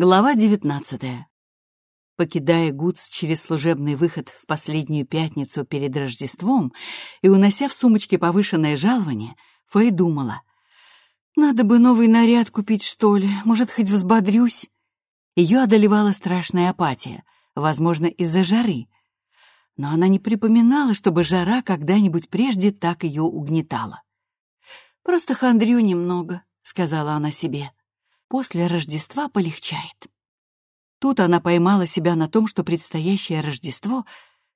Глава девятнадцатая. Покидая Гудс через служебный выход в последнюю пятницу перед Рождеством и унося в сумочке повышенное жалование, Фэй думала, «Надо бы новый наряд купить, что ли, может, хоть взбодрюсь». Ее одолевала страшная апатия, возможно, из-за жары. Но она не припоминала, чтобы жара когда-нибудь прежде так ее угнетала. «Просто хандрю немного», — сказала она себе. «После Рождества полегчает». Тут она поймала себя на том, что предстоящее Рождество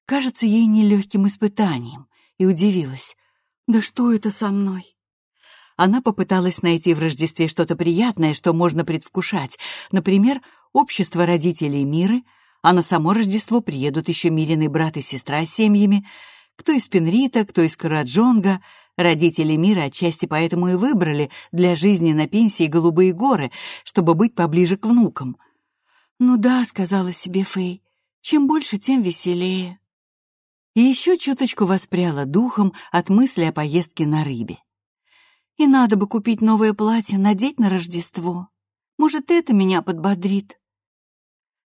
кажется ей нелегким испытанием, и удивилась. «Да что это со мной?» Она попыталась найти в Рождестве что-то приятное, что можно предвкушать. Например, общество родителей Миры, а на само Рождество приедут еще Мирины брат и сестра с семьями, кто из Пенрита, кто из Караджонга. Родители Мира отчасти поэтому и выбрали для жизни на пенсии Голубые горы, чтобы быть поближе к внукам — «Ну да», — сказала себе Фэй, — «чем больше, тем веселее». И еще чуточку воспряла духом от мысли о поездке на рыбе. И надо бы купить новое платье, надеть на Рождество. Может, это меня подбодрит.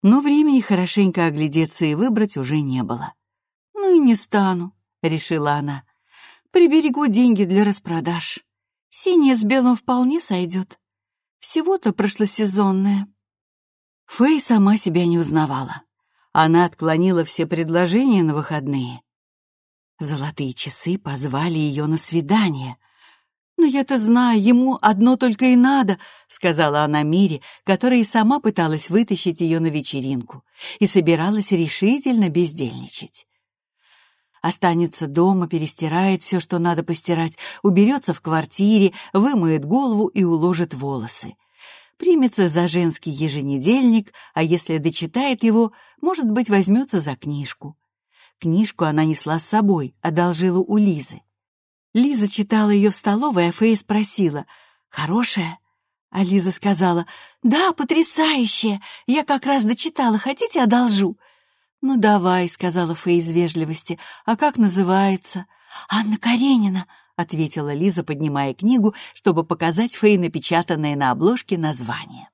Но времени хорошенько оглядеться и выбрать уже не было. «Ну и не стану», — решила она. «Приберегу деньги для распродаж. Синее с белым вполне сойдет. Всего-то прошлосезонное». Фэй сама себя не узнавала. Она отклонила все предложения на выходные. Золотые часы позвали ее на свидание. «Но я-то знаю, ему одно только и надо», — сказала она Мире, которая и сама пыталась вытащить ее на вечеринку и собиралась решительно бездельничать. Останется дома, перестирает все, что надо постирать, уберется в квартире, вымоет голову и уложит волосы примется за женский еженедельник, а если дочитает его, может быть, возьмется за книжку. Книжку она несла с собой, одолжила у Лизы. Лиза читала ее в столовой, а Фея спросила, «Хорошая?» А Лиза сказала, «Да, потрясающая! Я как раз дочитала, хотите, одолжу?» «Ну, давай», — сказала Фэй из вежливости, «а как называется?» «Анна Каренина», ответила Лиза, поднимая книгу, чтобы показать Фэй напечатанное на обложке название.